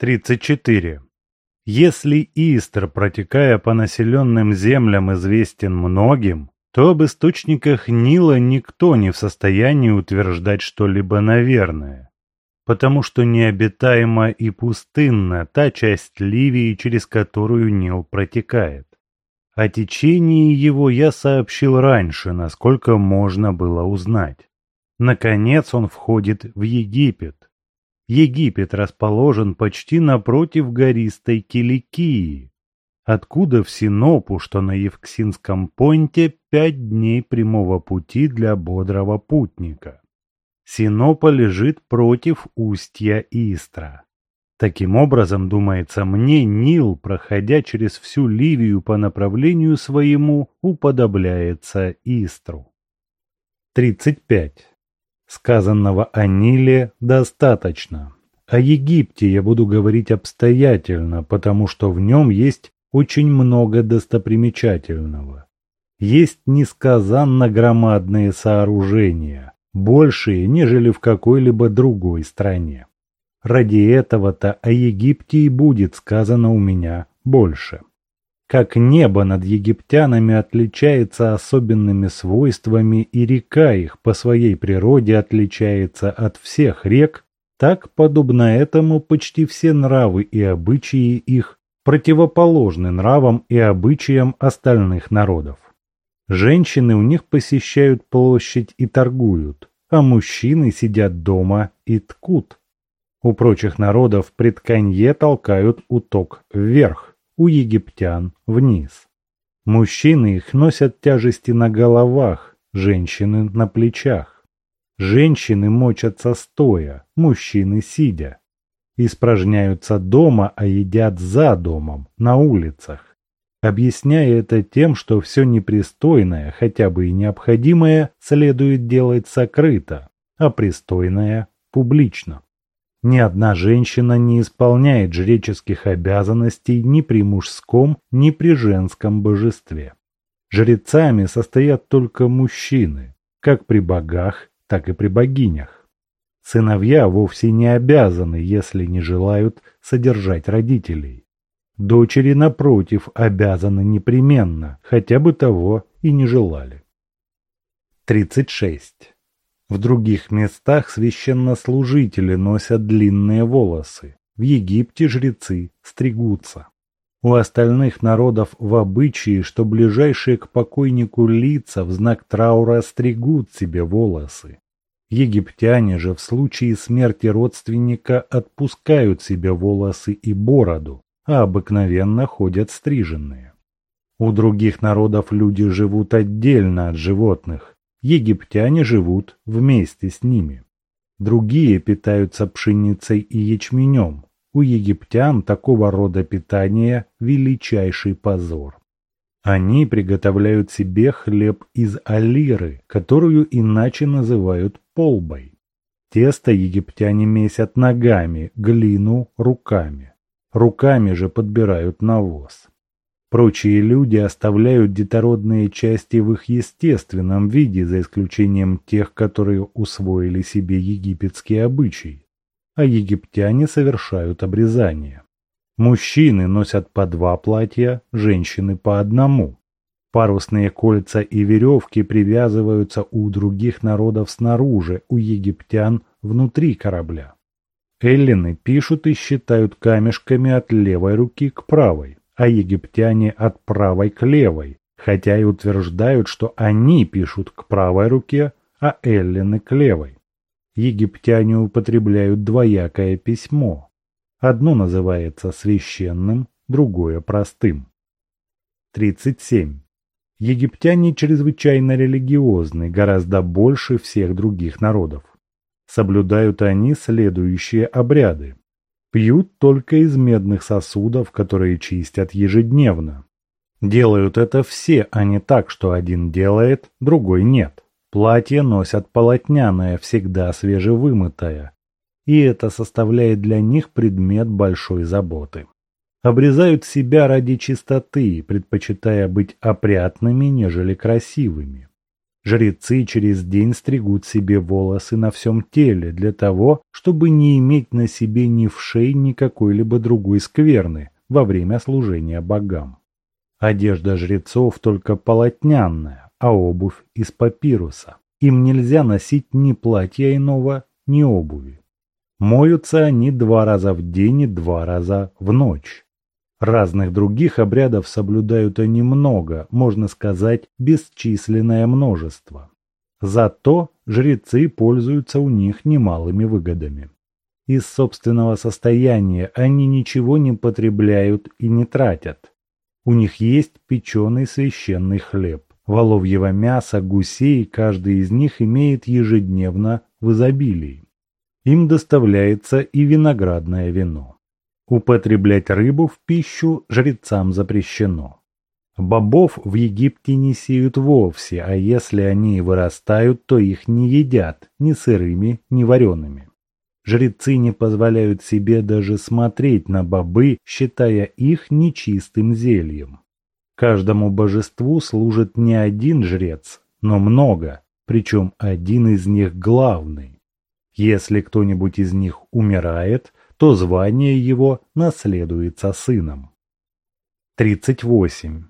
34. Если Истр, протекая по населенным землям, известен многим, то об источниках Нила никто не в состоянии утверждать что-либо наверное, потому что необитаема и пустынна та часть Ливии, через которую Нил протекает. О течении его я сообщил раньше, насколько можно было узнать. Наконец он входит в Египет, Египет расположен почти напротив гористой Киликии, откуда в Синопу, что на Евксинском понте, пять дней прямого пути для бодрого путника. Синопа лежит против устья Истра. Таким образом, думается мне, Нил, проходя через всю Ливию по направлению своему, уподобляется Истру. 35. Сказанного о Ниле достаточно. О Египте я буду говорить обстоятельно, потому что в нем есть очень много достопримечательного. Есть несказанно громадные сооружения, большие, нежели в какой-либо другой стране. Ради этого-то о Египте и будет сказано у меня больше как небо над египтянами отличается особенными свойствами и река их по своей природе отличается от всех рек, так, подобно этому, почти все нравы и обычаи их противоположны нравам и обычаям остальных народов. Женщины у них посещают площадь и торгуют, а мужчины сидят дома и ткут. У прочих народов при тканье толкают уток вверх, у египтян вниз. Мужчины их носят тяжести на головах, женщины на плечах. Женщины мочатся стоя, мужчины сидя. Испражняются дома, а едят за домом, на улицах. Объясняя это тем, что все непристойное, хотя бы и необходимое, следует делать сокрыто, а пристойное – публично. Ни одна женщина не исполняет жреческих обязанностей ни при мужском, ни при женском божестве. Жрецами состоят только мужчины, как при богах, так и при богинях. Сыновья вовсе не обязаны, если не желают содержать родителей. Дочери, напротив, обязаны непременно, хотя бы того и не желали. 36. В других местах священнослужители носят длинные волосы. В Египте жрецы стригутся. У остальных народов в обычае, что ближайшие к покойнику лица в знак траура стригут себе волосы. Египтяне же в случае смерти родственника отпускают себе волосы и бороду, а обыкновенно ходят стриженные. У других народов люди живут отдельно от животных, Египтяне живут вместе с ними. Другие питаются пшеницей и ячменем. У египтян такого рода питание – величайший позор. Они приготовляют себе хлеб из алиры, которую иначе называют полбой. Тесто египтяне месят ногами, глину – руками. Руками же подбирают навоз. Прочие люди оставляют детородные части в их естественном виде, за исключением тех, которые усвоили себе египетские обычаи, а египтяне совершают обрезание. Мужчины носят по два платья, женщины по одному. Парусные кольца и веревки привязываются у других народов снаружи, у египтян внутри корабля. Эллины пишут и считают камешками от левой руки к правой а египтяне от правой к левой, хотя и утверждают, что они пишут к правой руке, а эллины к левой. Египтяне употребляют двоякое письмо. Одно называется священным, другое простым. 37. Египтяне чрезвычайно религиозны, гораздо больше всех других народов. Соблюдают они следующие обряды. Пьют только из медных сосудов, которые чистят ежедневно. Делают это все, а не так, что один делает, другой нет. Платье носят полотняное, всегда свежевымытое. И это составляет для них предмет большой заботы. Обрезают себя ради чистоты, предпочитая быть опрятными, нежели красивыми. Жрецы через день стригут себе волосы на всем теле для того, чтобы не иметь на себе ни вшей, ни какой-либо другой скверны во время служения богам. Одежда жрецов только полотняная, а обувь из папируса. Им нельзя носить ни платья иного, ни обуви. Моются они два раза в день и два раза в ночь. Разных других обрядов соблюдают они много, можно сказать, бесчисленное множество. Зато жрецы пользуются у них немалыми выгодами. Из собственного состояния они ничего не потребляют и не тратят. У них есть печеный священный хлеб. Воловьего мяса, гусей, каждый из них имеет ежедневно в изобилии. Им доставляется и виноградное вино. Употреблять рыбу в пищу жрецам запрещено. Бобов в Египте не сеют вовсе, а если они вырастают, то их не едят ни сырыми, ни вареными. Жрецы не позволяют себе даже смотреть на бобы, считая их нечистым зельем. Каждому божеству служит не один жрец, но много, причем один из них главный. Если кто-нибудь из них умирает, то звание его наследуется сыном. 38.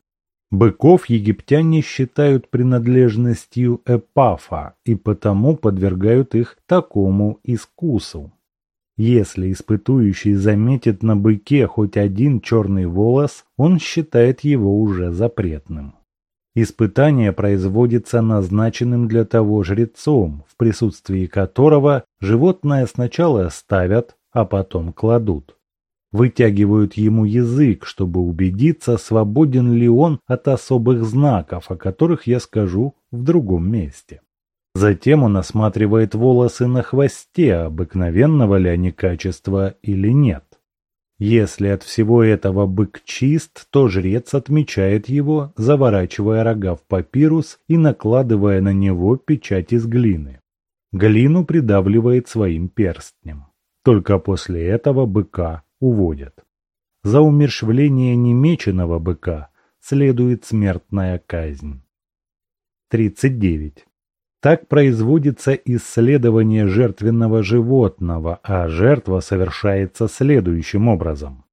Быков египтяне считают принадлежностью Эпафа и потому подвергают их такому искусу. Если испытующий заметит на быке хоть один черный волос, он считает его уже запретным. Испытание производится назначенным для того жрецом, в присутствии которого животное сначала ставят, а потом кладут. Вытягивают ему язык, чтобы убедиться, свободен ли он от особых знаков, о которых я скажу в другом месте. Затем он осматривает волосы на хвосте, обыкновенного ли они качества или нет. Если от всего этого бык чист, то жрец отмечает его, заворачивая рога в папирус и накладывая на него печать из глины. Глину придавливает своим перстнем. Только после этого быка уводят. За умершвление немеченного быка следует смертная казнь. 39. Так производится исследование жертвенного животного, а жертва совершается следующим образом.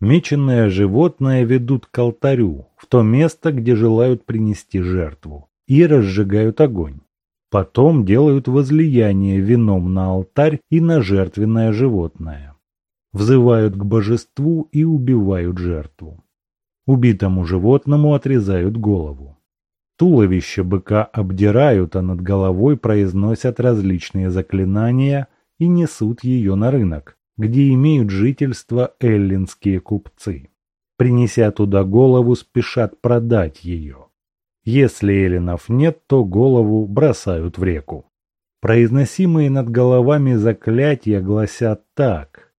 Меченное животное ведут к алтарю, в то место, где желают принести жертву, и разжигают огонь. Потом делают возлияние вином на алтарь и на жертвенное животное. Взывают к божеству и убивают жертву. Убитому животному отрезают голову. Туловище быка обдирают, а над головой произносят различные заклинания и несут ее на рынок, где имеют жительство эллинские купцы. Принеся туда голову, спешат продать ее. Если эллинов нет, то голову бросают в реку. Произносимые над головами заклятия гласят так.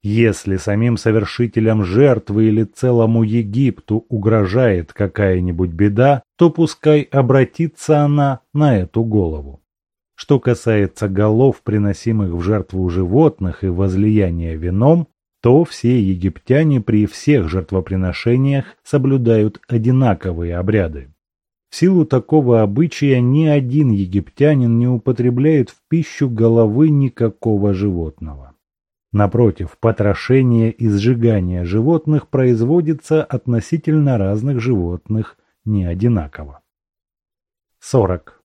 Если самим совершителям жертвы или целому Египту угрожает какая-нибудь беда, то пускай обратится она на эту голову. Что касается голов, приносимых в жертву животных и возлияния вином, то все египтяне при всех жертвоприношениях соблюдают одинаковые обряды. В силу такого обычая ни один египтянин не употребляет в пищу головы никакого животного. Напротив, потрошение и сжигание животных производится относительно разных животных не одинаково. 40.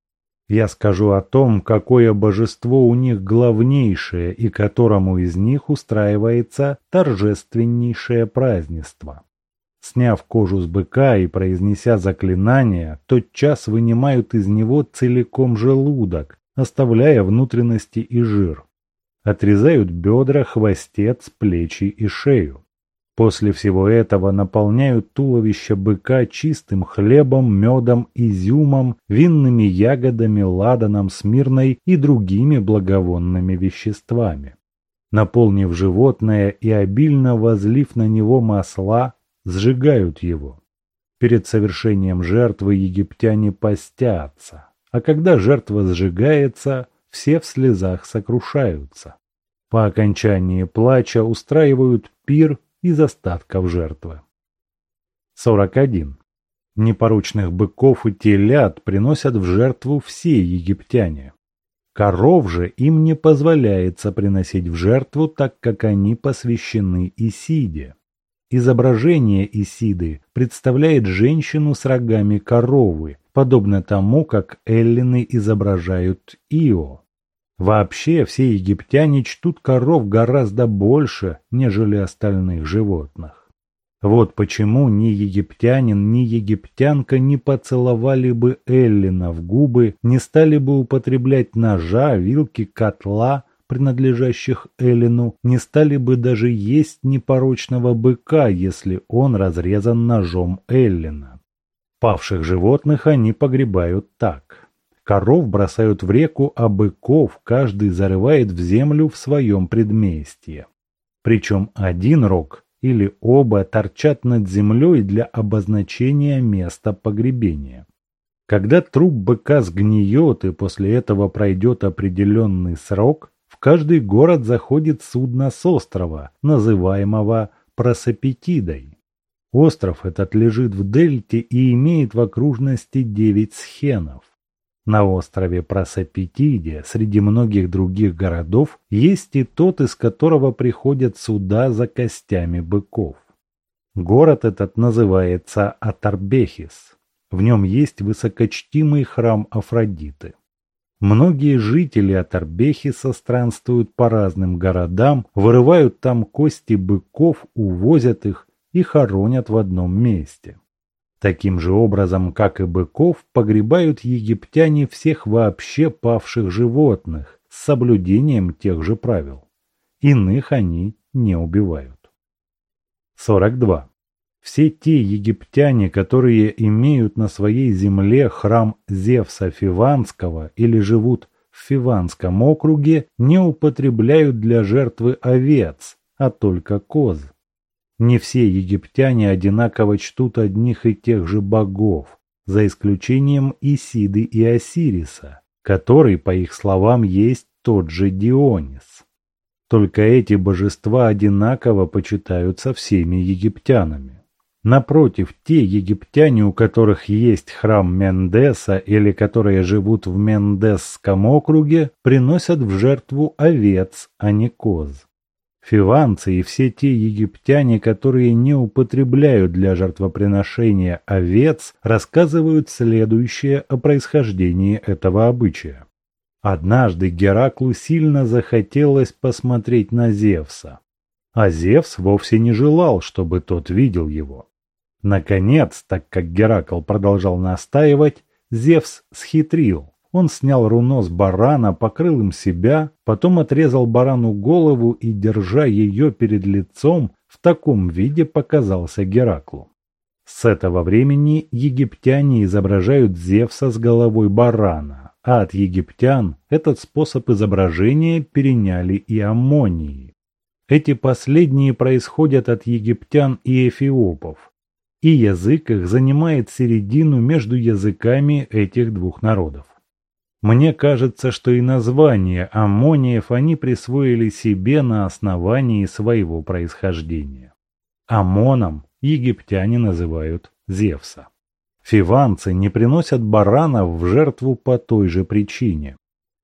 Я скажу о том, какое божество у них главнейшее и которому из них устраивается торжественнейшее празднество. Сняв кожу с быка и произнеся заклинание, тотчас вынимают из него целиком желудок, оставляя внутренности и жир. Отрезают бедра, хвостец, плечи и шею. После всего этого наполняют туловище быка чистым хлебом, медом, изюмом, винными ягодами, ладаном, смирной и другими благовонными веществами. Наполнив животное и обильно возлив на него масла, сжигают его. Перед совершением жертвы египтяне постятся, а когда жертва сжигается, все в слезах сокрушаются. По окончании плача устраивают пир из остатков жертвы. 41. Непорочных быков и телят приносят в жертву все египтяне. Коров же им не позволяется приносить в жертву, так как они посвящены Исиде. Изображение Исиды представляет женщину с рогами коровы, подобно тому, как эллины изображают Ио. Вообще все египтяне чтут коров гораздо больше, нежели остальных животных. Вот почему ни египтянин, ни египтянка не поцеловали бы Эллина в губы, не стали бы употреблять ножа, вилки, котла, принадлежащих Эллину, не стали бы даже есть непорочного быка, если он разрезан ножом Эллина. Павших животных они погребают так. Коров бросают в реку, а быков каждый зарывает в землю в своем предместье. Причем один рог или оба торчат над землей для обозначения места погребения. Когда труп быка сгниет и после этого пройдет определенный срок, каждый город заходит судно с острова, называемого Просопетидой. Остров этот лежит в дельте и имеет в окружности девять схенов. На острове Просопетиде среди многих других городов есть и тот, из которого приходят суда за костями быков. Город этот называется Атарбехис. В нем есть высокочтимый храм Афродиты. Многие жители Атарбехиса странствуют по разным городам, вырывают там кости быков, увозят их и хоронят в одном месте. Таким же образом, как и быков, погребают египтяне всех вообще павших животных с соблюдением тех же правил. Иных они не убивают. 42. Все те египтяне, которые имеют на своей земле храм Зевса Фиванского или живут в Фиванском округе, не употребляют для жертвы овец, а только коз. Не все египтяне одинаково чтут одних и тех же богов, за исключением Исиды и Осириса, который, по их словам, есть тот же Дионис. Только эти божества одинаково почитаются всеми египтянами. Напротив, те египтяне, у которых есть храм Мендеса или которые живут в Мендесском округе, приносят в жертву овец, а не коз. Фиванцы и все те египтяне, которые не употребляют для жертвоприношения овец, рассказывают следующее о происхождении этого обычая. Однажды Гераклу сильно захотелось посмотреть на Зевса, а Зевс вовсе не желал, чтобы тот видел его. Наконец, так как Геракл продолжал настаивать, Зевс схитрил. Он снял руно с барана, покрыл им себя, потом отрезал барану голову и, держа ее перед лицом, в таком виде показался Гераклу. С этого времени египтяне изображают Зевса с головой барана, а от египтян этот способ изображения переняли и аммонии. Эти последние происходят от египтян и эфиопов, и язык их занимает середину между языками этих двух народов. Мне кажется, что и название аммониев они присвоили себе на основании своего происхождения. Амоном египтяне называют Зевса. Фиванцы не приносят баранов в жертву по той же причине.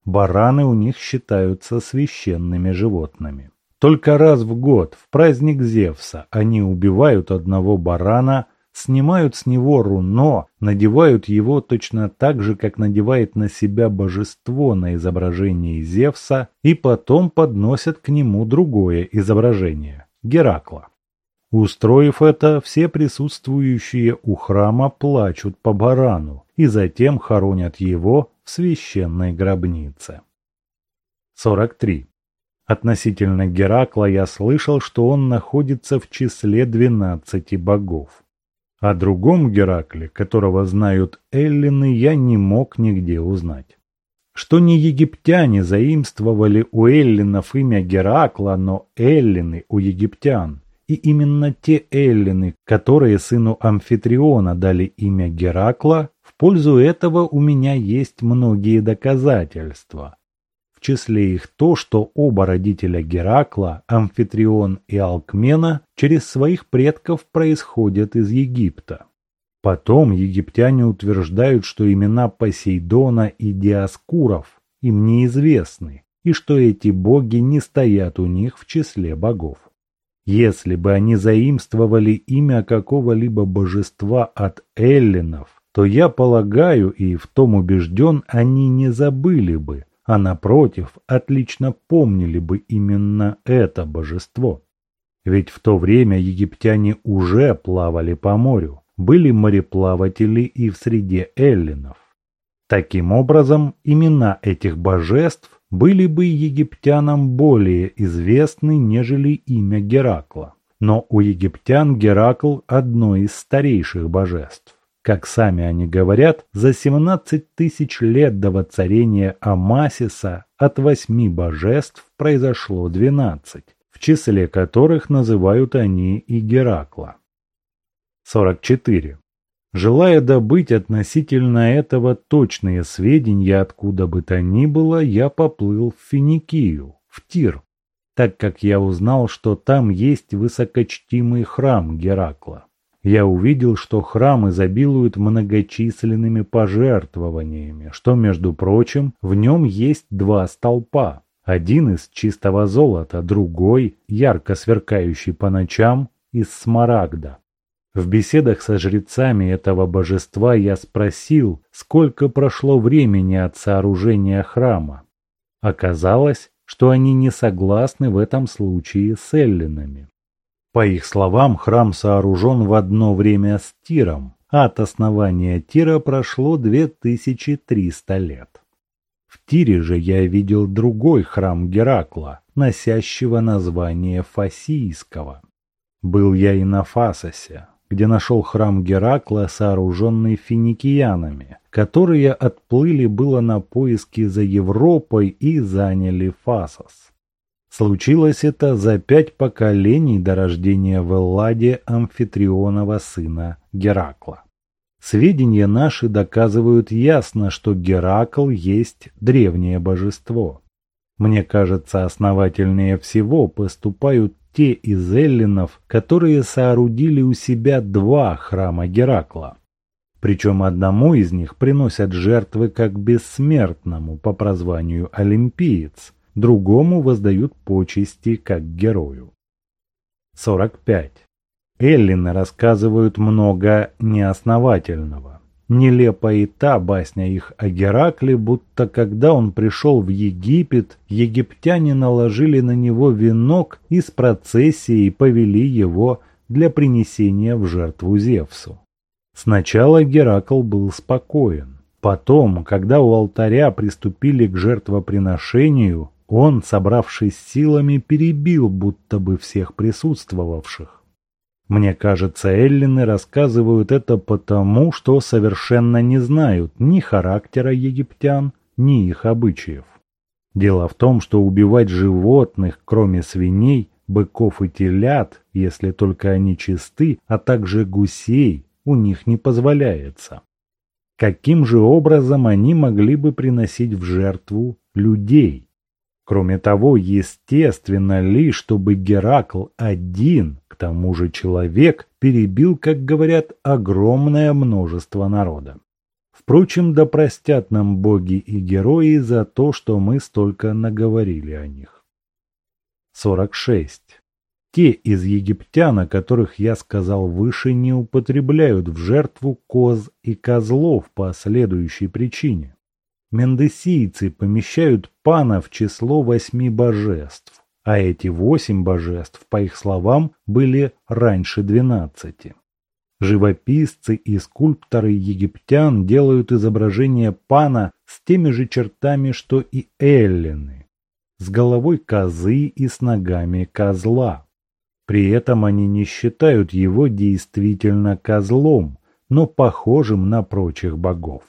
Бараны у них считаются священными животными. Только раз в год, в праздник Зевса, они убивают одного барана – снимают с него руно, надевают его точно так же, как надевает на себя божество на изображении Зевса, и потом подносят к нему другое изображение – Геракла. Устроив это, все присутствующие у храма плачут по барану и затем хоронят его в священной гробнице. 43. Относительно Геракла я слышал, что он находится в числе двенадцати богов. О другом Геракле, которого знают эллины, я не мог нигде узнать. Что не египтяне заимствовали у эллинов имя Геракла, но эллины у египтян. И именно те эллины, которые сыну Амфитриона дали имя Геракла, в пользу этого у меня есть многие доказательства. В числе их то, что оба родителя Геракла, Амфитрион и Алкмена, через своих предков происходят из Египта. Потом египтяне утверждают, что имена Посейдона и Диаскуров им неизвестны, и что эти боги не стоят у них в числе богов. Если бы они заимствовали имя какого-либо божества от эллинов, то я полагаю и в том убежден, они не забыли бы, а напротив, отлично помнили бы именно это божество. Ведь в то время египтяне уже плавали по морю, были мореплаватели и в среде эллинов. Таким образом, имена этих божеств были бы египтянам более известны, нежели имя Геракла. Но у египтян Геракл – одно из старейших божеств. Как сами они говорят, за 17 тысяч лет до воцарения Амасиса от восьми божеств произошло 12, в числе которых называют они и Геракла. 44. Желая добыть относительно этого точные сведения откуда бы то ни было, я поплыл в Финикию, в Тир, так как я узнал, что там есть высокочтимый храм Геракла. Я увидел, что храм изобилует многочисленными пожертвованиями, что, между прочим, в нем есть два столпа. Один из чистого золота, другой, ярко сверкающий по ночам, из смарагда. В беседах со жрецами этого божества я спросил, сколько прошло времени от сооружения храма. Оказалось, что они не согласны в этом случае с эллинами. По их словам, храм сооружен в одно время с Тиром, от основания Тира прошло 2300 лет. В Тире же я видел другой храм Геракла, носящего название Фасийского. Был я и на Фасосе, где нашел храм Геракла, сооруженный финикиянами, которые отплыли было на поиски за Европой и заняли Фасос. Случилось это за пять поколений до рождения в Элладе амфитрионова сына Геракла. Сведения наши доказывают ясно, что Геракл есть древнее божество. Мне кажется, основательнее всего поступают те из эллинов, которые соорудили у себя два храма Геракла. Причем одному из них приносят жертвы как бессмертному по прозванию Олимпиец, другому воздают почести как герою. 45. Эллины рассказывают много неосновательного. Нелепа и та басня их о Геракле, будто когда он пришел в Египет, египтяне наложили на него венок и с процессией повели его для принесения в жертву Зевсу. Сначала Геракл был спокоен. Потом, когда у алтаря приступили к жертвоприношению, он, собравшись силами, перебил будто бы всех присутствовавших. Мне кажется, эллины рассказывают это потому, что совершенно не знают ни характера египтян, ни их обычаев. Дело в том, что убивать животных, кроме свиней, быков и телят, если только они чисты, а также гусей, у них не позволяется. Каким же образом они могли бы приносить в жертву людей? Кроме того, естественно ли, чтобы Геракл один, к тому же человек, перебил, как говорят, огромное множество народа. Впрочем, да простят нам боги и герои за то, что мы столько наговорили о них. 46. Те из египтян, о которых я сказал выше, не употребляют в жертву коз и козлов по следующей причине. Мендесийцы помещают пана в число восьми божеств, а эти восемь божеств, по их словам, были раньше двенадцати. Живописцы и скульпторы египтян делают изображение пана с теми же чертами, что и эллины, с головой козы и с ногами козла. При этом они не считают его действительно козлом, но похожим на прочих богов.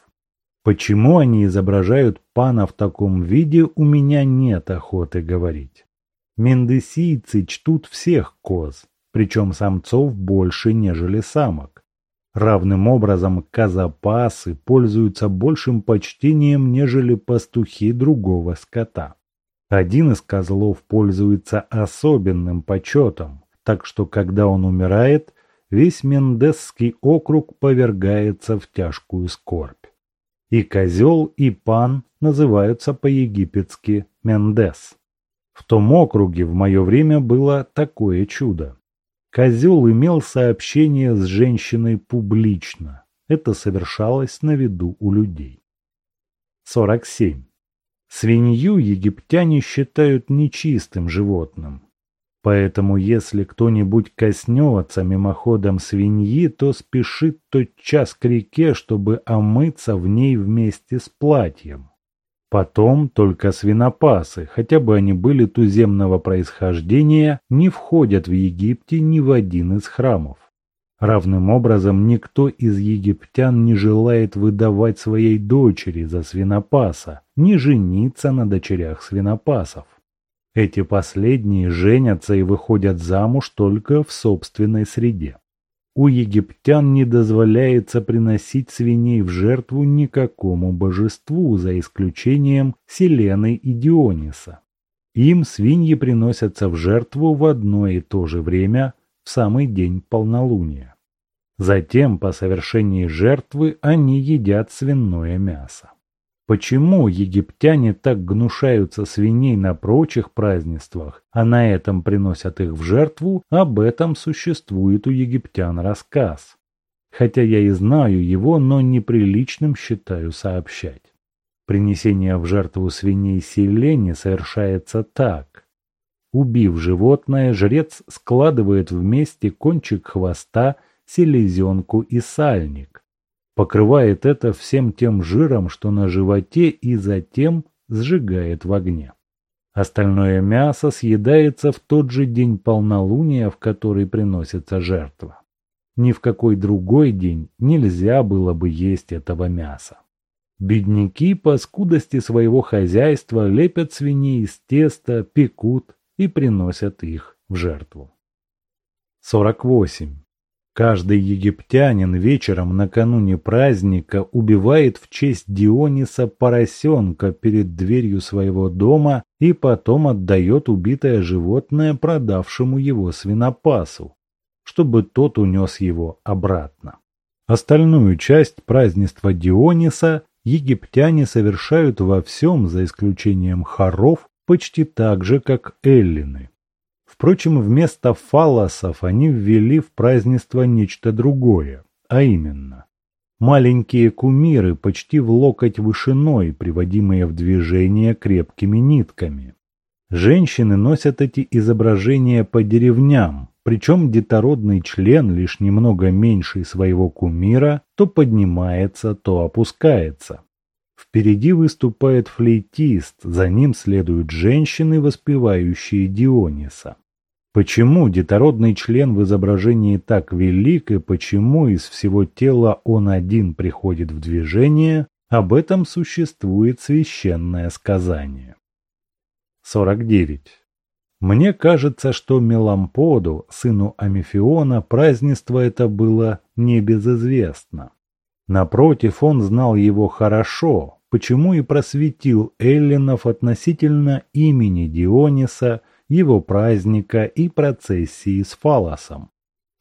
Почему они изображают пана в таком виде, у меня нет охоты говорить. Мендесийцы чтут всех коз, причем самцов больше, нежели самок. Равным образом козапасы пользуются большим почтением, нежели пастухи другого скота. Один из козлов пользуется особенным почетом, так что когда он умирает, весь Мендесский округ повергается в тяжкую скорбь. И козел, и пан называются по-египетски Мендес. В том округе в мое время было такое чудо. Козел имел сообщение с женщиной публично. Это совершалось на виду у людей. 47. Свинью египтяне считают нечистым животным. Поэтому если кто-нибудь коснется мимоходом свиньи, то спешит тотчас к реке, чтобы омыться в ней вместе с платьем. Потом только свинопасы, хотя бы они были туземного происхождения, не входят в Египте ни в один из храмов. Равным образом никто из египтян не желает выдавать своей дочери за свинопаса, ни жениться на дочерях свинопасов. Эти последние женятся и выходят замуж только в собственной среде. У египтян не дозволяется приносить свиней в жертву никакому божеству, за исключением Селены и Диониса. Им свиньи приносятся в жертву в одно и то же время, в самый день полнолуния. Затем, по совершении жертвы, они едят свиное мясо. Почему египтяне так гнушаются свиней на прочих празднествах, а на этом приносят их в жертву, об этом существует у египтян рассказ. Хотя я и знаю его, но неприличным считаю сообщать. Принесение в жертву свиней селени совершается так. Убив животное, жрец складывает вместе кончик хвоста, селезенку и сальник, покрывает это всем тем жиром, что на животе, и затем сжигает в огне. Остальное мясо съедается в тот же день полнолуния, в который приносится жертва. Ни в какой другой день нельзя было бы есть этого мяса. Бедняки по скудости своего хозяйства лепят свиней из теста, пекут и приносят их в жертву. 48. Каждый египтянин вечером накануне праздника убивает в честь Диониса поросенка перед дверью своего дома и потом отдает убитое животное продавшему его свинопасу, чтобы тот унес его обратно. Остальную часть празднества Диониса египтяне совершают во всем, за исключением хоров, почти так же, как эллины. Впрочем, вместо фалосов они ввели в празднество нечто другое, а именно маленькие кумиры почти в локоть вышиной, приводимые в движение крепкими нитками. Женщины носят эти изображения по деревням, причем детородный член, лишь немного меньший своего кумира, то поднимается, то опускается. Впереди выступает флейтист, за ним следуют женщины, воспевающие Диониса. Почему детородный член в изображении так велик и почему из всего тела он один приходит в движение, об этом существует священное сказание. 49. Мне кажется, что Меламподу, сыну Амифиона, празднество это было небезызвестно. Напротив, он знал его хорошо, почему и просветил эллинов относительно имени Диониса – его праздника и процессии с фалосом.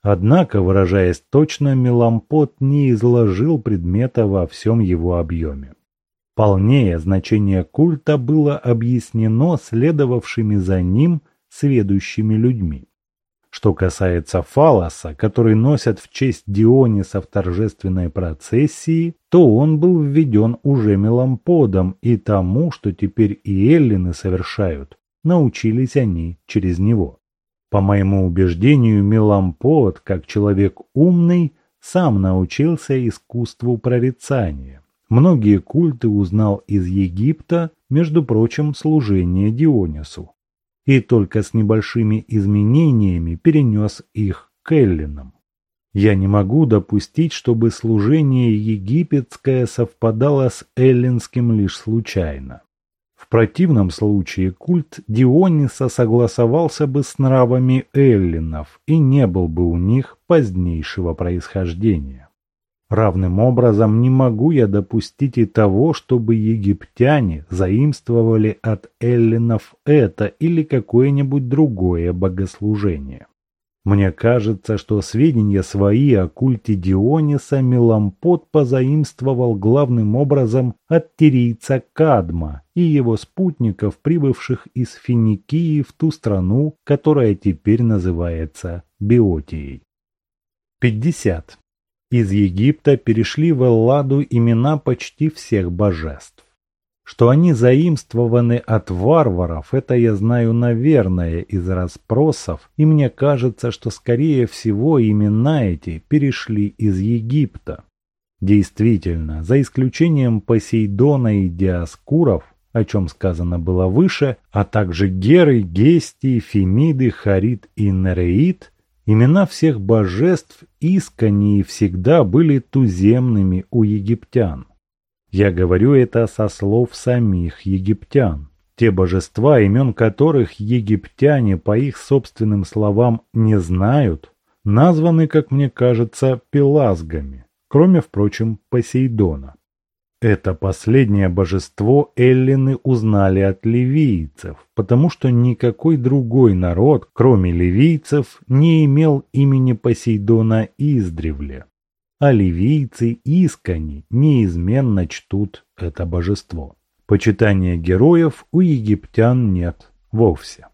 Однако, выражаясь точно, Мелампот не изложил предмета во всем его объеме. Полнее значение культа было объяснено следовавшими за ним сведущими людьми. Что касается фалоса, который носят в честь Диониса в торжественной процессии, то он был введен уже меламподом и тому, что теперь и эллины совершают, научились они через него. По моему убеждению, Мелампот, как человек умный, сам научился искусству прорицания. Многие культы узнал из Египта, между прочим, служение Дионису. И только с небольшими изменениями перенес их к эллинам. Я не могу допустить, чтобы служение египетское совпадало с эллинским лишь случайно. В противном случае культ Диониса согласовался бы с нравами эллинов и не был бы у них позднейшего происхождения. Равным образом не могу я допустить и того, чтобы египтяне заимствовали от эллинов это или какое-нибудь другое богослужение. Мне кажется, что сведения свои о культе Диониса Мелампот позаимствовал главным образом от тирийца Кадма и его спутников, прибывших из Финикии в ту страну, которая теперь называется Биотией. 50. Из Египта перешли в Элладу имена почти всех божеств. Что они заимствованы от варваров, это я знаю наверное из расспросов, и мне кажется, что скорее всего имена эти перешли из Египта. Действительно, за исключением Посейдона и Диаскуров, о чем сказано было выше, а также Геры, Гестии, Фемиды, Харит и Нереид, имена всех божеств искренне и всегда были туземными у египтян. Я говорю это со слов самих египтян. Те божества, имен которых египтяне, по их собственным словам, не знают, названы, как мне кажется, пелазгами, кроме, впрочем, Посейдона. Это последнее божество эллины узнали от ливийцев, потому что никакой другой народ, кроме ливийцев, не имел имени Посейдона издревле а ливийцы искренне, неизменно чтут это божество. Почитания героев у египтян нет вовсе.